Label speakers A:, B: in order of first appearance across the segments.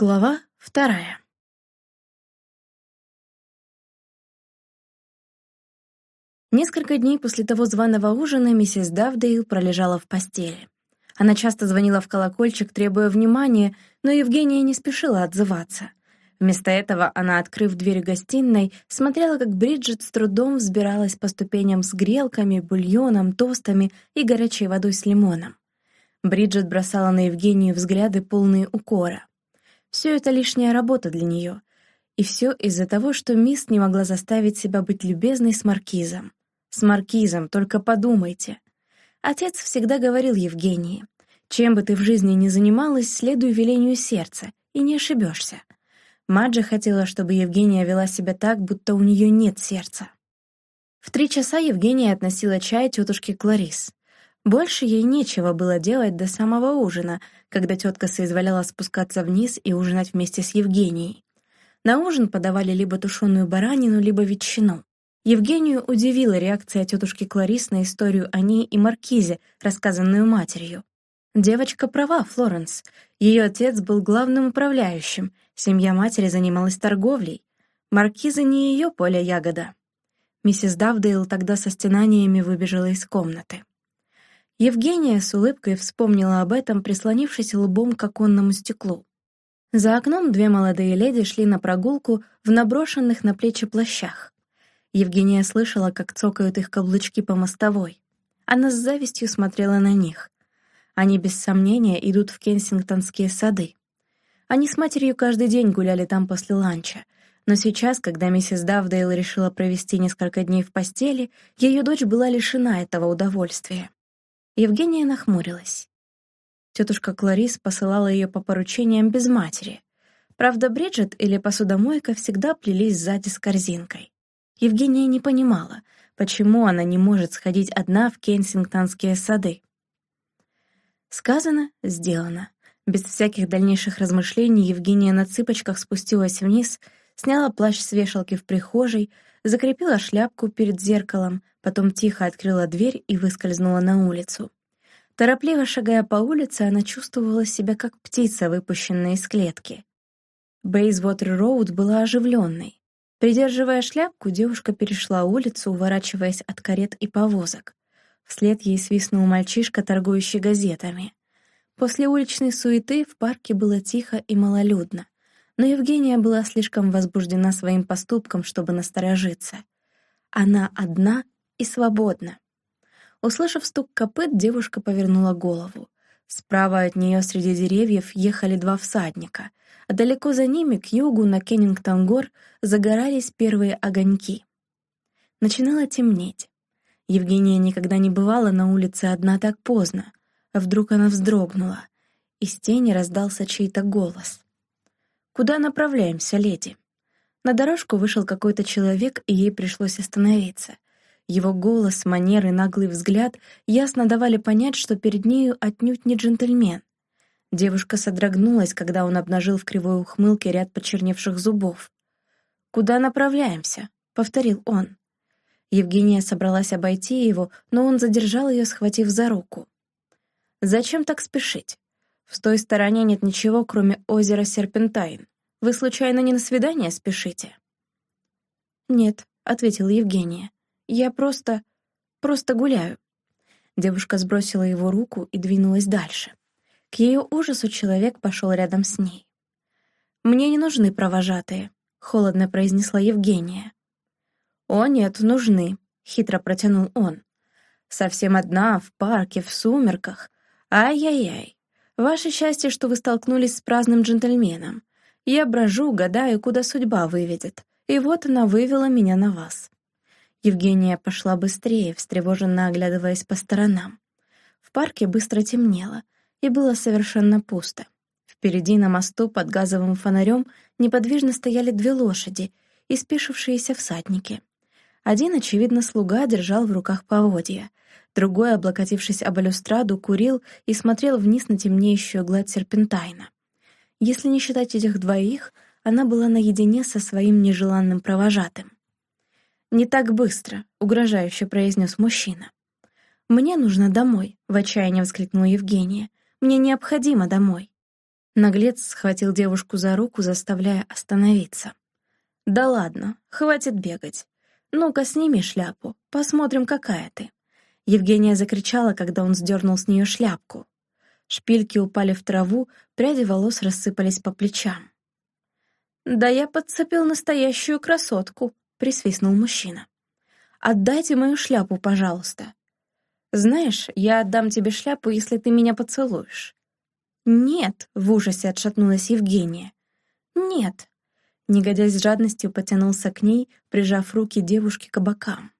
A: Глава вторая. Несколько дней после того званого ужина миссис Давдейл пролежала в постели. Она часто звонила в колокольчик, требуя внимания, но Евгения не спешила отзываться. Вместо этого она, открыв дверь гостиной, смотрела, как Бриджит с трудом взбиралась по ступеням с грелками, бульоном, тостами и горячей водой с лимоном. Бриджит бросала на Евгению взгляды, полные укора. Все это лишняя работа для нее. И все из-за того, что мисс не могла заставить себя быть любезной с Маркизом. С Маркизом, только подумайте. Отец всегда говорил Евгении, чем бы ты в жизни ни занималась, следуй велению сердца, и не ошибешься. Маджа хотела, чтобы Евгения вела себя так, будто у нее нет сердца. В три часа Евгения относила чай тетушке Кларис. Больше ей нечего было делать до самого ужина, когда тетка соизволяла спускаться вниз и ужинать вместе с Евгенией. На ужин подавали либо тушеную баранину, либо ветчину. Евгению удивила реакция тетушки Кларис на историю о ней и Маркизе, рассказанную матерью. Девочка права, Флоренс. Ее отец был главным управляющим, семья матери занималась торговлей. Маркиза не ее поле ягода. Миссис Давдейл тогда со стенаниями выбежала из комнаты. Евгения с улыбкой вспомнила об этом, прислонившись лбом к оконному стеклу. За окном две молодые леди шли на прогулку в наброшенных на плечи плащах. Евгения слышала, как цокают их каблучки по мостовой. Она с завистью смотрела на них. Они без сомнения идут в Кенсингтонские сады. Они с матерью каждый день гуляли там после ланча, но сейчас, когда миссис Давдейл решила провести несколько дней в постели, ее дочь была лишена этого удовольствия. Евгения нахмурилась. Тетушка Кларис посылала ее по поручениям без матери. Правда, Бриджит или посудомойка всегда плелись сзади с корзинкой. Евгения не понимала, почему она не может сходить одна в кенсингтонские сады. Сказано, сделано. Без всяких дальнейших размышлений Евгения на цыпочках спустилась вниз, сняла плащ с вешалки в прихожей, закрепила шляпку перед зеркалом, потом тихо открыла дверь и выскользнула на улицу. Торопливо шагая по улице, она чувствовала себя как птица, выпущенная из клетки. Бейзвотер-роуд была оживленной. Придерживая шляпку, девушка перешла улицу, уворачиваясь от карет и повозок. Вслед ей свистнул мальчишка, торгующий газетами. После уличной суеты в парке было тихо и малолюдно, но Евгения была слишком возбуждена своим поступком, чтобы насторожиться. Она одна и свободна. Услышав стук копыт, девушка повернула голову. Справа от нее среди деревьев ехали два всадника, а далеко за ними, к югу, на Кеннингтон-гор, загорались первые огоньки. Начинало темнеть. Евгения никогда не бывала на улице одна так поздно. Вдруг она вздрогнула. Из тени раздался чей-то голос. «Куда направляемся, леди?» На дорожку вышел какой-то человек, и ей пришлось остановиться — его голос, манеры, наглый взгляд ясно давали понять, что перед нею отнюдь не джентльмен. Девушка содрогнулась, когда он обнажил в кривой ухмылке ряд почерневших зубов. «Куда направляемся?» — повторил он. Евгения собралась обойти его, но он задержал ее, схватив за руку. «Зачем так спешить? В той стороне нет ничего, кроме озера Серпентайн. Вы, случайно, не на свидание спешите?» «Нет», — ответила Евгения. Я просто... просто гуляю». Девушка сбросила его руку и двинулась дальше. К ее ужасу человек пошел рядом с ней. «Мне не нужны провожатые», — холодно произнесла Евгения. «О, нет, нужны», — хитро протянул он. «Совсем одна, в парке, в сумерках. Ай-яй-яй. Ваше счастье, что вы столкнулись с праздным джентльменом. Я брожу, гадаю, куда судьба выведет. И вот она вывела меня на вас. Евгения пошла быстрее, встревоженно оглядываясь по сторонам. В парке быстро темнело, и было совершенно пусто. Впереди на мосту под газовым фонарем неподвижно стояли две лошади и спешившиеся всадники. Один, очевидно, слуга держал в руках поводья, другой, облокотившись об балюстраду, курил и смотрел вниз на темнеющую гладь серпентайна. Если не считать этих двоих, она была наедине со своим нежеланным провожатым. «Не так быстро», — угрожающе произнес мужчина. «Мне нужно домой», — в отчаянии воскликнула Евгения. «Мне необходимо домой». Наглец схватил девушку за руку, заставляя остановиться. «Да ладно, хватит бегать. Ну-ка, сними шляпу, посмотрим, какая ты». Евгения закричала, когда он сдернул с нее шляпку. Шпильки упали в траву, пряди волос рассыпались по плечам. «Да я подцепил настоящую красотку», — присвистнул мужчина. «Отдайте мою шляпу, пожалуйста». «Знаешь, я отдам тебе шляпу, если ты меня поцелуешь». «Нет», — в ужасе отшатнулась Евгения. «Нет». Негодяй с жадностью потянулся к ней, прижав руки девушки к бокам.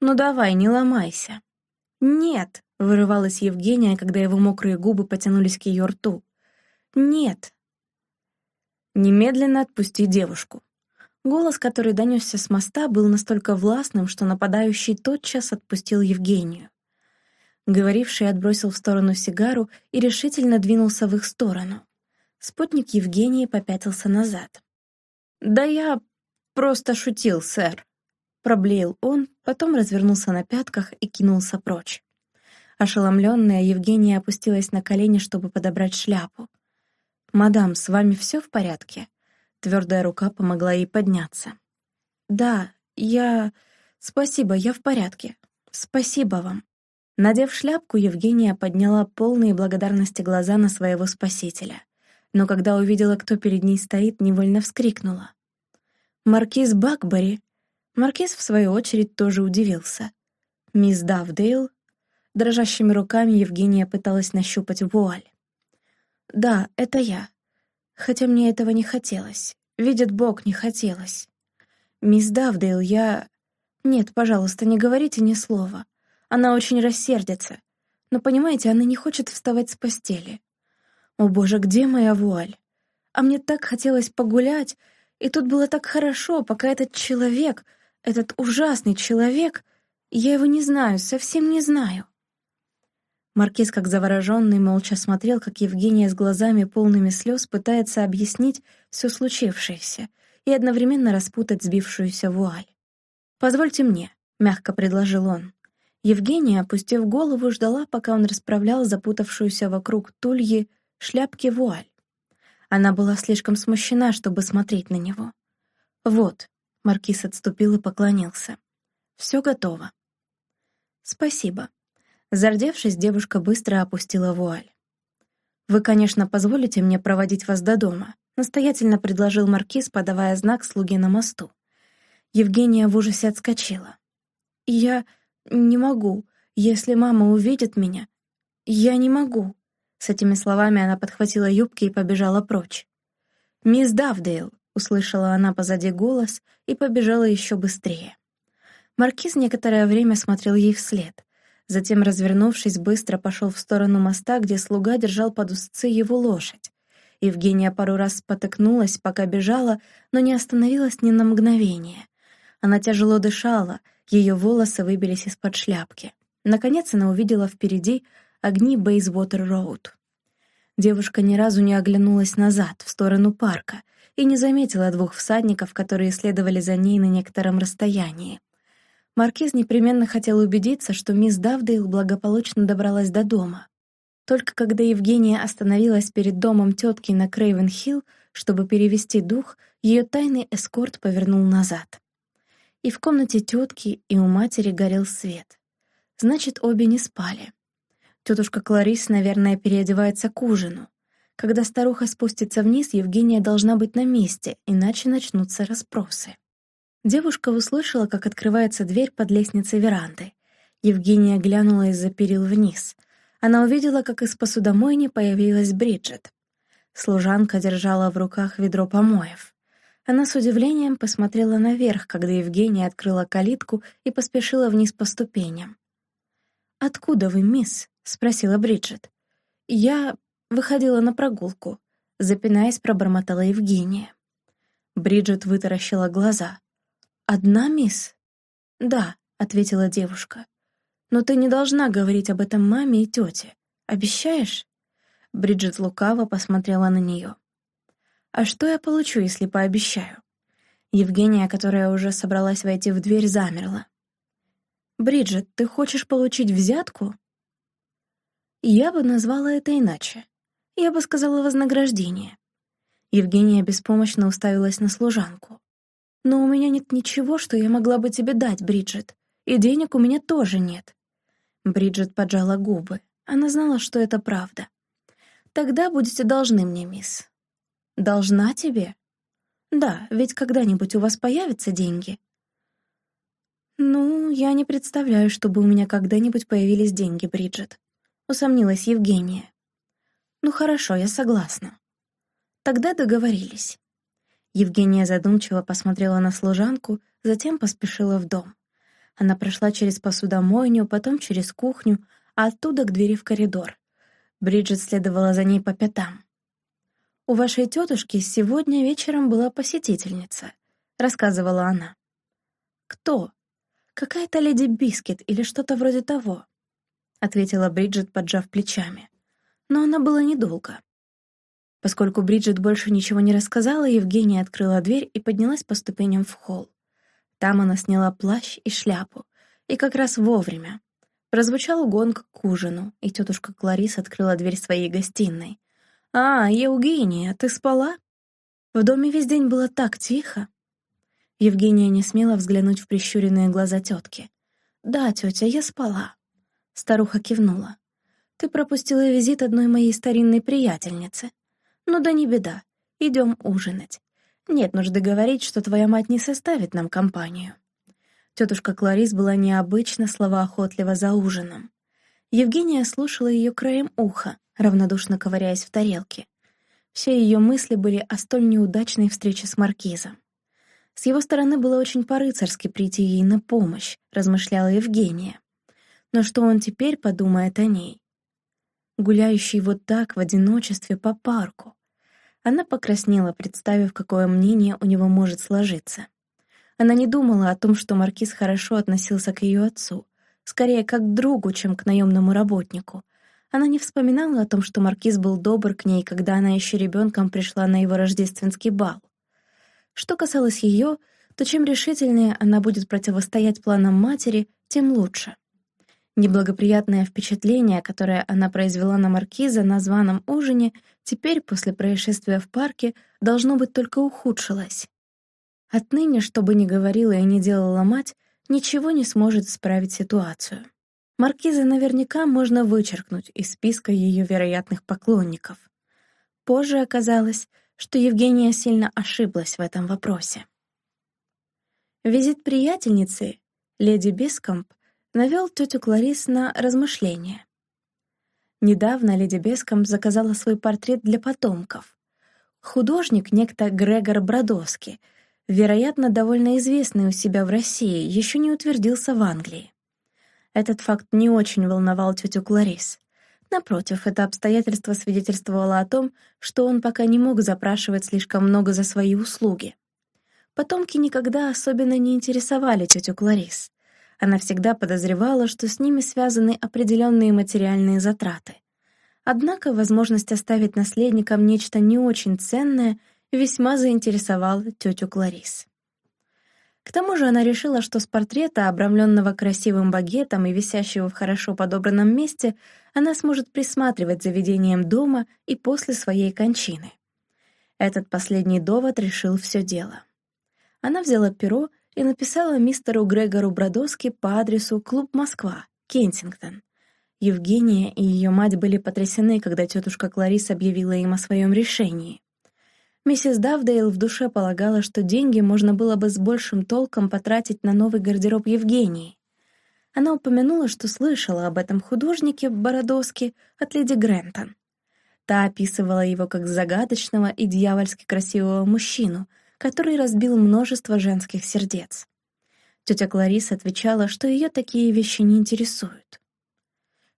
A: «Ну давай, не ломайся». «Нет», — вырывалась Евгения, когда его мокрые губы потянулись к ее рту. «Нет». «Немедленно отпусти девушку». Голос, который донесся с моста, был настолько властным, что нападающий тотчас отпустил Евгению. Говоривший отбросил в сторону сигару и решительно двинулся в их сторону. Спутник Евгении попятился назад. «Да я просто шутил, сэр», Проблеял он, потом развернулся на пятках и кинулся прочь. Ошеломленная, Евгения опустилась на колени, чтобы подобрать шляпу. «Мадам, с вами все в порядке?» Твердая рука помогла ей подняться. «Да, я... Спасибо, я в порядке. Спасибо вам». Надев шляпку, Евгения подняла полные благодарности глаза на своего спасителя. Но когда увидела, кто перед ней стоит, невольно вскрикнула. «Маркиз Бакбери!» Маркиз, в свою очередь, тоже удивился. Мисс Давдейл... Дрожащими руками Евгения пыталась нащупать вуаль. «Да, это я. Хотя мне этого не хотелось. Видит Бог, не хотелось. Мисс Давдейл, я... Нет, пожалуйста, не говорите ни слова. Она очень рассердится. Но, понимаете, она не хочет вставать с постели. О боже, где моя вуаль? А мне так хотелось погулять, и тут было так хорошо, пока этот человек, этот ужасный человек, я его не знаю, совсем не знаю. Маркиз, как завороженный, молча смотрел, как Евгения с глазами полными слез пытается объяснить все случившееся и одновременно распутать сбившуюся вуаль. «Позвольте мне», — мягко предложил он. Евгения, опустив голову, ждала, пока он расправлял запутавшуюся вокруг тульи шляпки вуаль. Она была слишком смущена, чтобы смотреть на него. «Вот», Маркиз отступил и поклонился. «Все готово». «Спасибо». Зардевшись, девушка быстро опустила вуаль. «Вы, конечно, позволите мне проводить вас до дома», настоятельно предложил Маркиз, подавая знак слуге на мосту. Евгения в ужасе отскочила. «Я не могу. Если мама увидит меня, я не могу». С этими словами она подхватила юбки и побежала прочь. «Мисс Давдейл, услышала она позади голос и побежала еще быстрее. Маркиз некоторое время смотрел ей вслед. Затем, развернувшись, быстро пошел в сторону моста, где слуга держал под узцы его лошадь. Евгения пару раз спотыкнулась, пока бежала, но не остановилась ни на мгновение. Она тяжело дышала, ее волосы выбились из-под шляпки. Наконец она увидела впереди огни Бейзвотер-Роуд. Девушка ни разу не оглянулась назад, в сторону парка, и не заметила двух всадников, которые следовали за ней на некотором расстоянии. Маркиз непременно хотел убедиться, что мисс Давдейл благополучно добралась до дома. Только когда Евгения остановилась перед домом тетки на Крейвен-Хилл, чтобы перевести дух, ее тайный эскорт повернул назад. И в комнате тетки, и у матери горел свет. Значит, обе не спали. Тетушка Кларис, наверное, переодевается к ужину. Когда старуха спустится вниз, Евгения должна быть на месте, иначе начнутся расспросы. Девушка услышала, как открывается дверь под лестницей веранды. Евгения глянула из-за перил вниз. Она увидела, как из посудомойни появилась Бриджит. Служанка держала в руках ведро помоев. Она с удивлением посмотрела наверх, когда Евгения открыла калитку и поспешила вниз по ступеням. «Откуда вы, мисс?» — спросила Бриджит. «Я выходила на прогулку», — запинаясь, пробормотала Евгения. Бриджит вытаращила глаза. «Одна, мисс?» «Да», — ответила девушка. «Но ты не должна говорить об этом маме и тете. Обещаешь?» Бриджит лукаво посмотрела на нее. «А что я получу, если пообещаю?» Евгения, которая уже собралась войти в дверь, замерла. «Бриджит, ты хочешь получить взятку?» Я бы назвала это иначе. Я бы сказала вознаграждение. Евгения беспомощно уставилась на служанку. «Но у меня нет ничего, что я могла бы тебе дать, Бриджит, и денег у меня тоже нет». Бриджит поджала губы. Она знала, что это правда. «Тогда будете должны мне, мисс». «Должна тебе?» «Да, ведь когда-нибудь у вас появятся деньги». «Ну, я не представляю, чтобы у меня когда-нибудь появились деньги, Бриджит», — усомнилась Евгения. «Ну хорошо, я согласна. Тогда договорились». Евгения задумчиво посмотрела на служанку, затем поспешила в дом. Она прошла через посудомойню, потом через кухню, а оттуда к двери в коридор. Бриджит следовала за ней по пятам. «У вашей тетушки сегодня вечером была посетительница», — рассказывала она. «Кто? Какая-то леди Бискет или что-то вроде того», — ответила Бриджит, пожав плечами. Но она была недолго. Поскольку Бриджит больше ничего не рассказала, Евгения открыла дверь и поднялась по ступеням в холл. Там она сняла плащ и шляпу, и как раз вовремя. Прозвучал гонг к ужину, и тетушка Кларис открыла дверь своей гостиной. «А, Евгения, ты спала?» В доме весь день было так тихо. Евгения не смела взглянуть в прищуренные глаза тетки. «Да, тетя, я спала». Старуха кивнула. «Ты пропустила визит одной моей старинной приятельницы. Ну да не беда, идем ужинать. Нет нужды говорить, что твоя мать не составит нам компанию». Тетушка Кларис была необычно словоохотлива за ужином. Евгения слушала ее краем уха, равнодушно ковыряясь в тарелке. Все ее мысли были о столь неудачной встрече с Маркизом. С его стороны было очень по-рыцарски прийти ей на помощь, размышляла Евгения. Но что он теперь подумает о ней? Гуляющий вот так в одиночестве по парку. Она покраснела, представив, какое мнение у него может сложиться. Она не думала о том, что Маркиз хорошо относился к ее отцу, скорее как к другу, чем к наемному работнику. Она не вспоминала о том, что Маркиз был добр к ней, когда она еще ребенком пришла на его рождественский бал. Что касалось ее, то чем решительнее она будет противостоять планам матери, тем лучше. Неблагоприятное впечатление, которое она произвела на Маркиза на званом ужине, теперь, после происшествия в парке, должно быть только ухудшилось. Отныне, что бы ни говорила и не делала мать, ничего не сможет исправить ситуацию. Маркиза наверняка можно вычеркнуть из списка ее вероятных поклонников. Позже оказалось, что Евгения сильно ошиблась в этом вопросе. Визит приятельницы, леди Бескомп, навел тетю Кларис на размышления. Недавно леди Бескомп заказала свой портрет для потомков. Художник, некто Грегор Бродовский, вероятно, довольно известный у себя в России, еще не утвердился в Англии. Этот факт не очень волновал тетю Кларис. Напротив, это обстоятельство свидетельствовало о том, что он пока не мог запрашивать слишком много за свои услуги. Потомки никогда особенно не интересовали тетю Кларис. Она всегда подозревала, что с ними связаны определенные материальные затраты. Однако возможность оставить наследникам нечто не очень ценное весьма заинтересовал тетю Кларис. К тому же она решила, что с портрета, обрамленного красивым багетом и висящего в хорошо подобранном месте, она сможет присматривать за ведением дома и после своей кончины. Этот последний довод решил все дело. Она взяла перо и написала мистеру Грегору Бродоски по адресу Клуб Москва, Кенсингтон. Евгения и ее мать были потрясены, когда тетушка Кларис объявила им о своем решении. Миссис Давдейл в душе полагала, что деньги можно было бы с большим толком потратить на новый гардероб Евгении. Она упомянула, что слышала об этом художнике Бородовске от леди Грентон. Та описывала его как загадочного и дьявольски красивого мужчину, который разбил множество женских сердец. Тетя Клариса отвечала, что ее такие вещи не интересуют.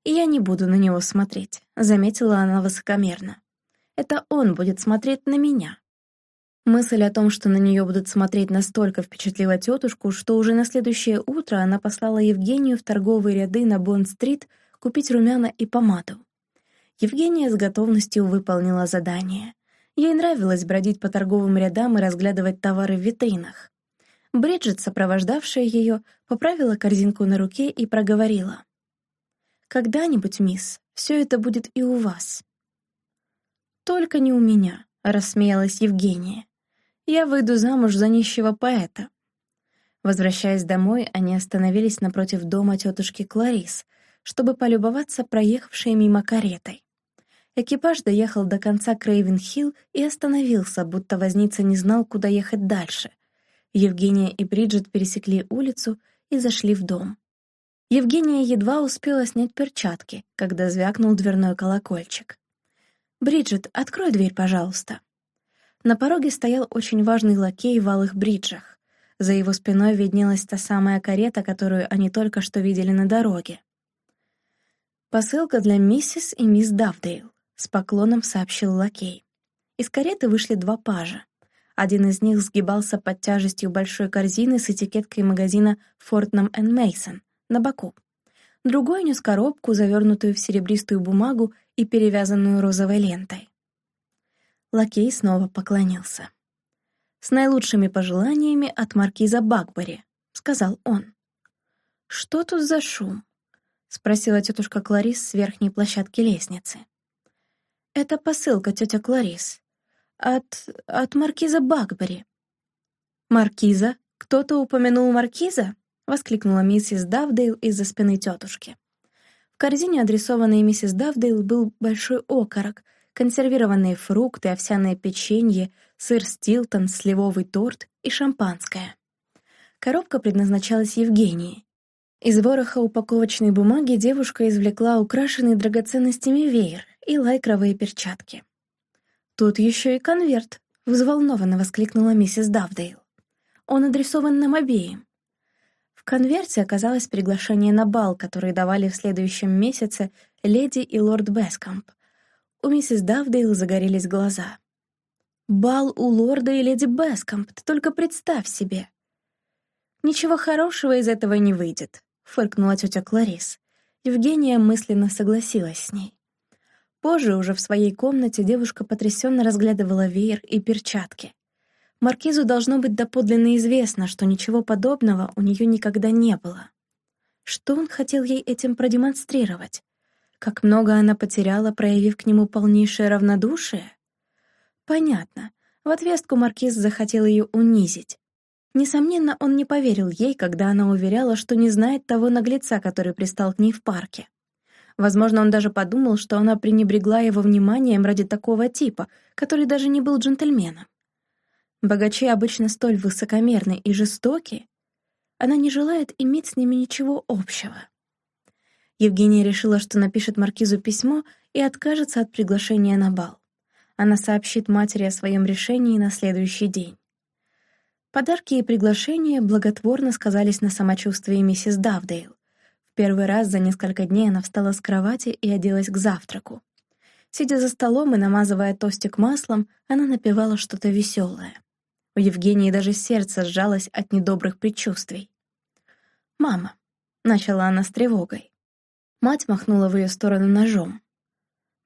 A: «Я не буду на него смотреть», — заметила она высокомерно. «Это он будет смотреть на меня». Мысль о том, что на нее будут смотреть, настолько впечатлила тетушку, что уже на следующее утро она послала Евгению в торговые ряды на Бонд-стрит купить румяна и помаду. Евгения с готовностью выполнила задание. Ей нравилось бродить по торговым рядам и разглядывать товары в витринах. Бриджит, сопровождавшая ее, поправила корзинку на руке и проговорила. «Когда-нибудь, мисс, все это будет и у вас». «Только не у меня», — рассмеялась Евгения. «Я выйду замуж за нищего поэта». Возвращаясь домой, они остановились напротив дома тетушки Кларис, чтобы полюбоваться проехавшей мимо каретой. Экипаж доехал до конца Крейвен-Хилл и остановился, будто возница не знал, куда ехать дальше. Евгения и Бриджит пересекли улицу и зашли в дом. Евгения едва успела снять перчатки, когда звякнул дверной колокольчик. «Бриджит, открой дверь, пожалуйста». На пороге стоял очень важный лакей в алых бриджах. За его спиной виднелась та самая карета, которую они только что видели на дороге. «Посылка для миссис и мисс Давдейл», — с поклоном сообщил лакей. Из кареты вышли два пажа. Один из них сгибался под тяжестью большой корзины с этикеткой магазина «Фортнам энд Мейсон», на боку. Другой нес коробку, завернутую в серебристую бумагу и перевязанную розовой лентой. Лакей снова поклонился. «С наилучшими пожеланиями от маркиза Бакбери», — сказал он. «Что тут за шум?» — спросила тетушка Кларис с верхней площадки лестницы. «Это посылка, тетя Кларис. От... от маркиза Бакбери». «Маркиза? Кто-то упомянул маркиза?» воскликнула миссис Давдейл из-за спины тетушки. В корзине, адресованной миссис Давдейл, был большой окорок, консервированные фрукты, овсяное печенье, сыр Стилтон, сливовый торт и шампанское. Коробка предназначалась Евгении. Из вороха упаковочной бумаги девушка извлекла украшенный драгоценностями веер и лайкровые перчатки. «Тут еще и конверт», — взволнованно воскликнула миссис Давдейл. «Он адресован нам обеим. В конверте оказалось приглашение на бал, который давали в следующем месяце леди и лорд Бескамп. У миссис Давдейл загорелись глаза. «Бал у лорда и леди Бескамп, ты только представь себе!» «Ничего хорошего из этого не выйдет», — фыркнула тетя Кларис. Евгения мысленно согласилась с ней. Позже, уже в своей комнате, девушка потрясенно разглядывала веер и перчатки. Маркизу должно быть доподлинно известно, что ничего подобного у нее никогда не было. Что он хотел ей этим продемонстрировать? Как много она потеряла, проявив к нему полнейшее равнодушие? Понятно. В отвестку Маркиз захотел ее унизить. Несомненно, он не поверил ей, когда она уверяла, что не знает того наглеца, который пристал к ней в парке. Возможно, он даже подумал, что она пренебрегла его вниманием ради такого типа, который даже не был джентльменом. Богачи обычно столь высокомерны и жестоки, она не желает иметь с ними ничего общего. Евгения решила, что напишет Маркизу письмо и откажется от приглашения на бал. Она сообщит матери о своем решении на следующий день. Подарки и приглашения благотворно сказались на самочувствии миссис Давдейл. Первый раз за несколько дней она встала с кровати и оделась к завтраку. Сидя за столом и намазывая тостик маслом, она напевала что-то веселое. У Евгении даже сердце сжалось от недобрых предчувствий. «Мама», — начала она с тревогой. Мать махнула в ее сторону ножом.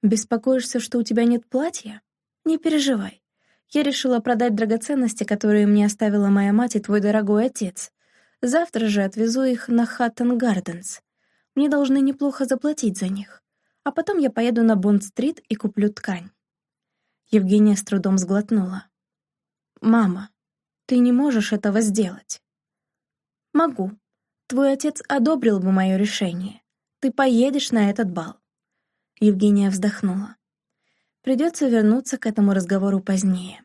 A: «Беспокоишься, что у тебя нет платья? Не переживай. Я решила продать драгоценности, которые мне оставила моя мать и твой дорогой отец. Завтра же отвезу их на Хаттон Гарденс. Мне должны неплохо заплатить за них. А потом я поеду на Бонд-стрит и куплю ткань». Евгения с трудом сглотнула. «Мама, ты не можешь этого сделать». «Могу. Твой отец одобрил бы мое решение. Ты поедешь на этот бал». Евгения вздохнула. Придется вернуться к этому разговору позднее.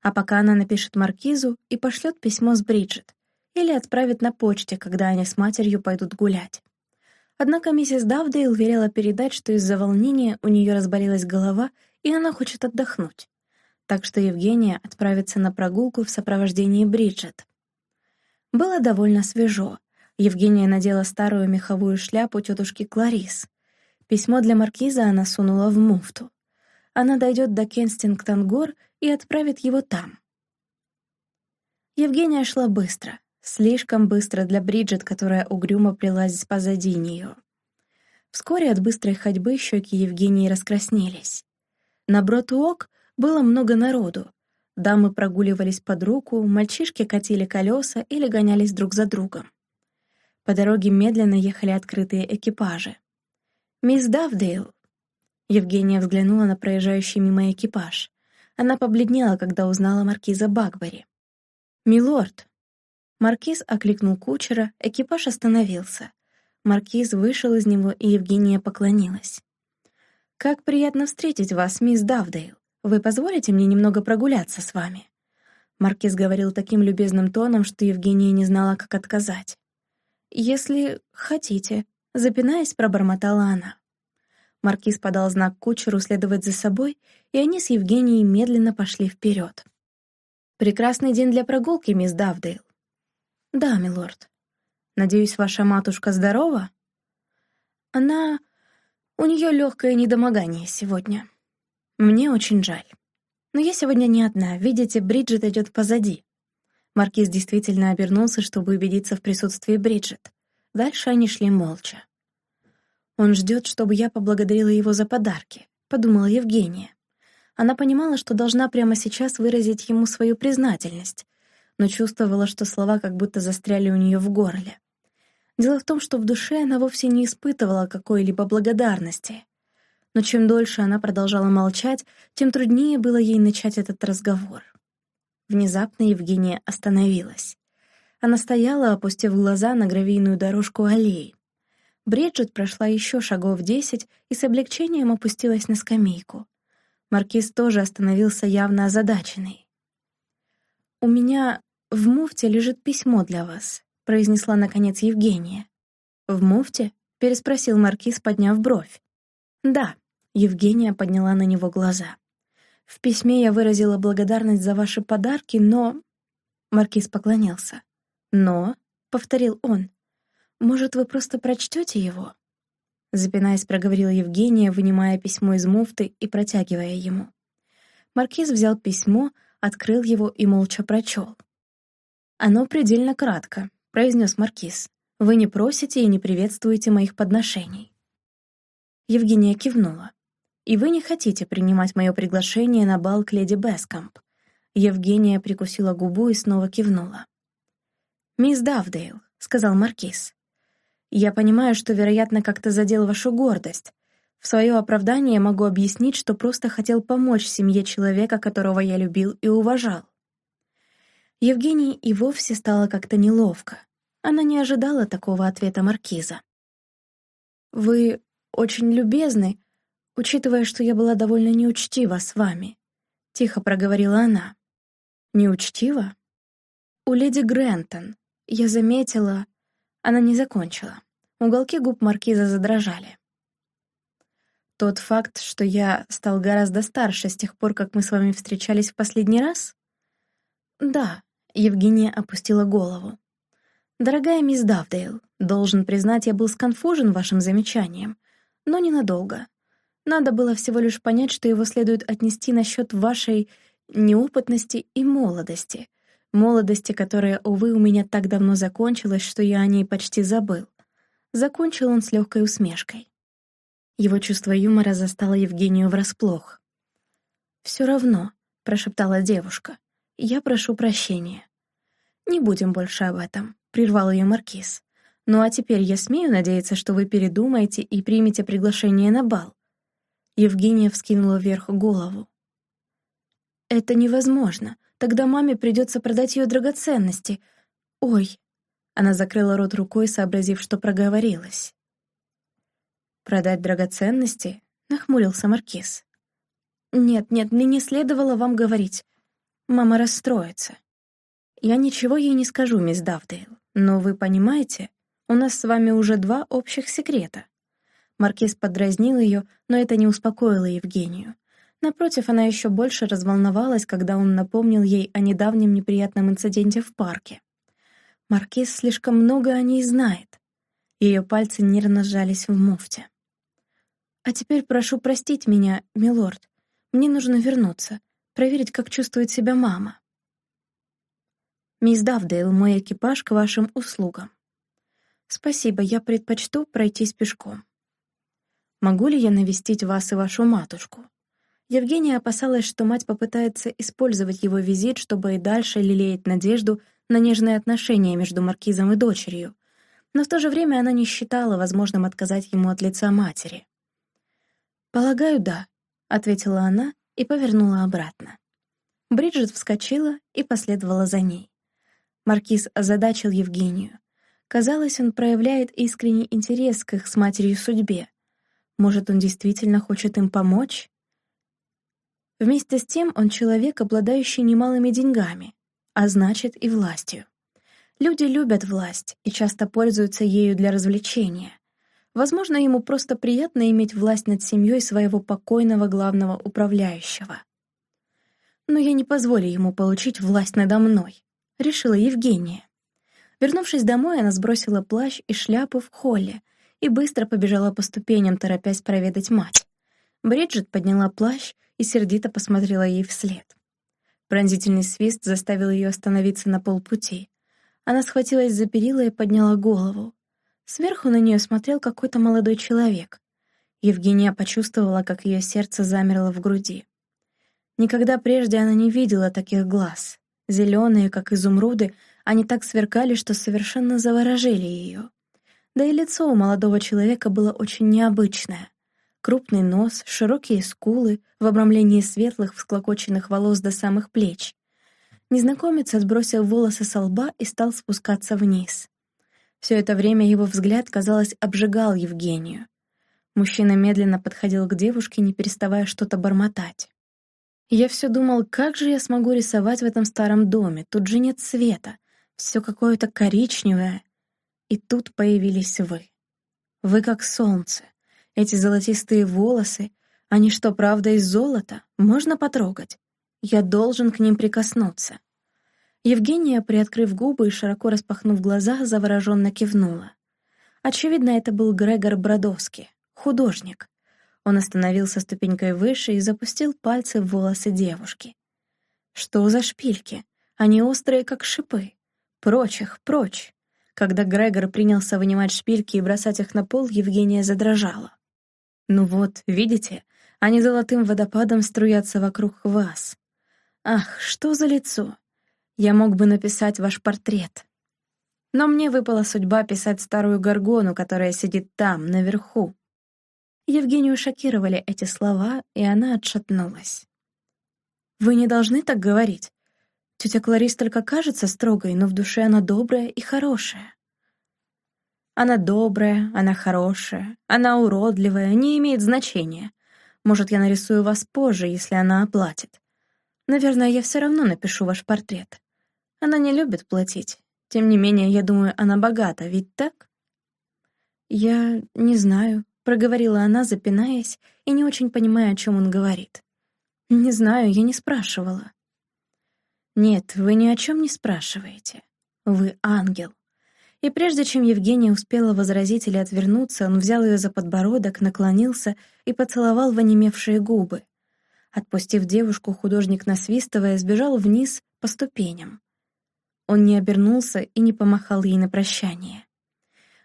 A: А пока она напишет Маркизу и пошлет письмо с Бриджит или отправит на почте, когда они с матерью пойдут гулять. Однако миссис Давдейл велела передать, что из-за волнения у нее разболелась голова, и она хочет отдохнуть так что Евгения отправится на прогулку в сопровождении Бриджит. Было довольно свежо. Евгения надела старую меховую шляпу тетушки Кларис. Письмо для маркиза она сунула в муфту. Она дойдет до Кенстингтон-гор и отправит его там. Евгения шла быстро, слишком быстро для Бриджит, которая угрюмо плелась позади нее. Вскоре от быстрой ходьбы щеки Евгении раскраснелись. На Брод-Уок было много народу. Дамы прогуливались под руку, мальчишки катили колеса или гонялись друг за другом. По дороге медленно ехали открытые экипажи. «Мисс Давдейл!» Евгения взглянула на проезжающий мимо экипаж. Она побледнела, когда узнала маркиза Бакбери. «Милорд!» Маркиз окликнул кучера, экипаж остановился. Маркиз вышел из него, и Евгения поклонилась. «Как приятно встретить вас, мисс Давдейл. Вы позволите мне немного прогуляться с вами?» Маркиз говорил таким любезным тоном, что Евгения не знала, как отказать. «Если хотите», — запинаясь, пробормотала она. Маркиз подал знак кучеру следовать за собой, и они с Евгенией медленно пошли вперед. «Прекрасный день для прогулки, мисс Давдейл». «Да, милорд. Надеюсь, ваша матушка здорова?» «Она... У нее легкое недомогание сегодня. Мне очень жаль. Но я сегодня не одна. Видите, Бриджит идет позади». Маркиз действительно обернулся, чтобы убедиться в присутствии Бриджит. Дальше они шли молча. «Он ждет, чтобы я поблагодарила его за подарки», — подумала Евгения. Она понимала, что должна прямо сейчас выразить ему свою признательность, но чувствовала, что слова как будто застряли у нее в горле. Дело в том, что в душе она вовсе не испытывала какой-либо благодарности. Но чем дольше она продолжала молчать, тем труднее было ей начать этот разговор. Внезапно Евгения остановилась. Она стояла, опустив глаза на гравийную дорожку аллеи. Бриджит прошла еще шагов десять и с облегчением опустилась на скамейку. Маркиз тоже остановился явно озадаченный. «У меня в муфте лежит письмо для вас», — произнесла, наконец, Евгения. «В муфте?» — переспросил Маркиз, подняв бровь. «Да», — Евгения подняла на него глаза. «В письме я выразила благодарность за ваши подарки, но...» Маркиз поклонился. «Но...» — повторил он. Может, вы просто прочтете его?» Запинаясь, проговорила Евгения, вынимая письмо из муфты и протягивая ему. Маркиз взял письмо, открыл его и молча прочел. «Оно предельно кратко», — произнес Маркиз. «Вы не просите и не приветствуете моих подношений». Евгения кивнула. «И вы не хотите принимать мое приглашение на бал к леди Бескамп?» Евгения прикусила губу и снова кивнула. «Мисс Давдейл», — сказал Маркиз, я понимаю, что, вероятно, как-то задел вашу гордость. В свое оправдание могу объяснить, что просто хотел помочь семье человека, которого я любил и уважал. Евгении и вовсе стало как-то неловко. Она не ожидала такого ответа Маркиза. «Вы очень любезны, учитывая, что я была довольно неучтива с вами», — тихо проговорила она. «Неучтива?» «У леди Грентон. Я заметила...» Она не закончила. Уголки губ маркиза задрожали. Тот факт, что я стал гораздо старше с тех пор, как мы с вами встречались в последний раз? Да, Евгения опустила голову. Дорогая мисс Давдейл, должен признать, я был сконфужен вашим замечанием, но ненадолго. Надо было всего лишь понять, что его следует отнести насчет вашей неопытности и молодости, Молодости, которая, увы, у меня так давно закончилась, что я о ней почти забыл. Закончил он с легкой усмешкой. Его чувство юмора застало Евгению врасплох. «Все равно», — прошептала девушка, — «я прошу прощения». «Не будем больше об этом», — прервал ее Маркиз. «Ну а теперь я смею надеяться, что вы передумаете и примете приглашение на бал». Евгения вскинула вверх голову. «Это невозможно. Тогда маме придется продать ее драгоценности. Ой!» Она закрыла рот рукой, сообразив, что проговорилась. «Продать драгоценности?» — нахмурился Маркиз. «Нет, нет, мне не следовало вам говорить. Мама расстроится. Я ничего ей не скажу, мисс Давдейл, но вы понимаете, у нас с вами уже два общих секрета». Маркиз подразнил ее, но это не успокоило Евгению. Напротив, она еще больше разволновалась, когда он напомнил ей о недавнем неприятном инциденте в парке. Маркиз слишком много о ней знает. Ее пальцы нервно сжались в муфте. «А теперь прошу простить меня, милорд. Мне нужно вернуться, проверить, как чувствует себя мама». «Мисс Давдейл, мой экипаж к вашим услугам». «Спасибо, я предпочту пройтись пешком». «Могу ли я навестить вас и вашу матушку?» Евгения опасалась, что мать попытается использовать его визит, чтобы и дальше лелеять надежду на нежные отношения между маркизом и дочерью, но в то же время она не считала возможным отказать ему от лица матери. «Полагаю, да», — ответила она и повернула обратно. Бриджит вскочила и последовала за ней. Маркиз озадачил Евгению. Казалось, он проявляет искренний интерес к их с матерью судьбе. Может, он действительно хочет им помочь? Вместе с тем он человек, обладающий немалыми деньгами, а значит и властью. Люди любят власть и часто пользуются ею для развлечения. Возможно, ему просто приятно иметь власть над семьей своего покойного главного управляющего. Но я не позволю ему получить власть надо мной, решила Евгения. Вернувшись домой, она сбросила плащ и шляпу в холле и быстро побежала по ступеням, торопясь проведать мать. Бриджит подняла плащ и сердито посмотрела ей вслед. Пронзительный свист заставил ее остановиться на полпути. Она схватилась за перила и подняла голову. Сверху на нее смотрел какой-то молодой человек. Евгения почувствовала, как ее сердце замерло в груди. Никогда прежде она не видела таких глаз. Зеленые, как изумруды, они так сверкали, что совершенно заворожили ее. Да и лицо у молодого человека было очень необычное. Крупный нос, широкие скулы, в обрамлении светлых, всклокоченных волос до самых плеч. Незнакомец отбросил волосы со лба и стал спускаться вниз. Все это время его взгляд, казалось, обжигал Евгению. Мужчина медленно подходил к девушке, не переставая что-то бормотать. Я все думал, как же я смогу рисовать в этом старом доме, тут же нет света все какое-то коричневое. И тут появились вы. Вы как солнце. Эти золотистые волосы, они что, правда из золота? Можно потрогать? Я должен к ним прикоснуться. Евгения, приоткрыв губы и широко распахнув глаза, завороженно кивнула. Очевидно, это был Грегор Бродовский, художник. Он остановился ступенькой выше и запустил пальцы в волосы девушки. Что за шпильки? Они острые, как шипы. Прочь их, прочь. Когда Грегор принялся вынимать шпильки и бросать их на пол, Евгения задрожала. «Ну вот, видите, они золотым водопадом струятся вокруг вас. Ах, что за лицо! Я мог бы написать ваш портрет. Но мне выпала судьба писать старую горгону, которая сидит там, наверху». Евгению шокировали эти слова, и она отшатнулась. «Вы не должны так говорить. Тетя Кларис только кажется строгой, но в душе она добрая и хорошая. Она добрая, она хорошая, она уродливая, не имеет значения. Может, я нарисую вас позже, если она оплатит. Наверное, я все равно напишу ваш портрет. Она не любит платить. Тем не менее, я думаю, она богата, ведь так? Я не знаю, проговорила она, запинаясь и не очень понимая, о чем он говорит. Не знаю, я не спрашивала. Нет, вы ни о чем не спрашиваете. Вы ангел. И прежде чем Евгения успела возразить или отвернуться, он взял ее за подбородок, наклонился и поцеловал в онемевшие губы. Отпустив девушку, художник, насвистывая, сбежал вниз по ступеням. Он не обернулся и не помахал ей на прощание.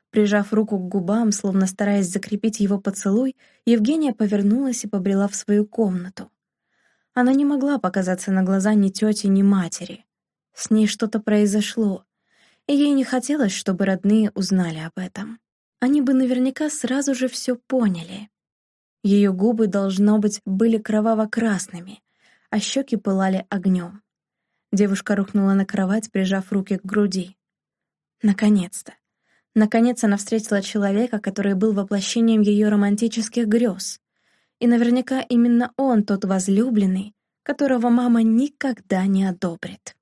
A: Прижав руку к губам, словно стараясь закрепить его поцелуй, Евгения повернулась и побрела в свою комнату. Она не могла показаться на глаза ни тети, ни матери. С ней что-то произошло, и ей не хотелось, чтобы родные узнали об этом. Они бы наверняка сразу же все поняли. Ее губы, должно быть, были кроваво-красными, а щеки пылали огнем. Девушка рухнула на кровать, прижав руки к груди. Наконец-то. Наконец она встретила человека, который был воплощением ее романтических грез. И наверняка именно он тот возлюбленный, которого мама никогда не одобрит.